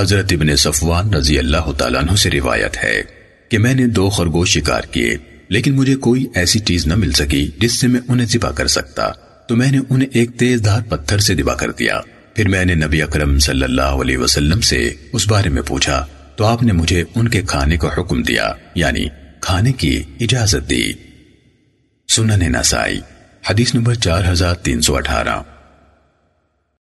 حضرت ابن صفوان رضی اللہ تعالیٰ عنہ سے روایت ہے کہ میں نے دو خرگوش شکار کیے، لیکن مجھے کوئی ایسی چیز نہ مل سکی جس سے میں انہیں ذبح کر سکتا۔ تو میں نے انہیں ایک تیز دھار پتھر سے ذبح کر دیا۔ پھر میں نے نبی اکرم صلی اللہ علیہ وسلم سے اس بارے میں پوچھا، تو آپ نے مجھے ان کے کھانے کو حکم دیا یعنی کھانے کی اجازت دی۔ سنن نسائی، حدیث نمبر چار ہزار تین سو اٹھارہ۔